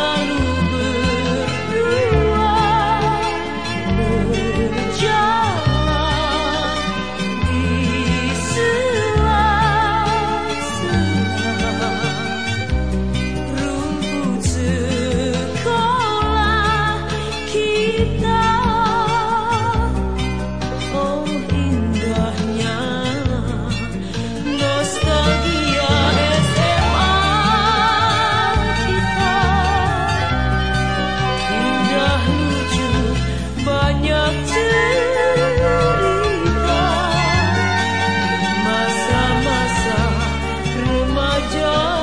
selalu 家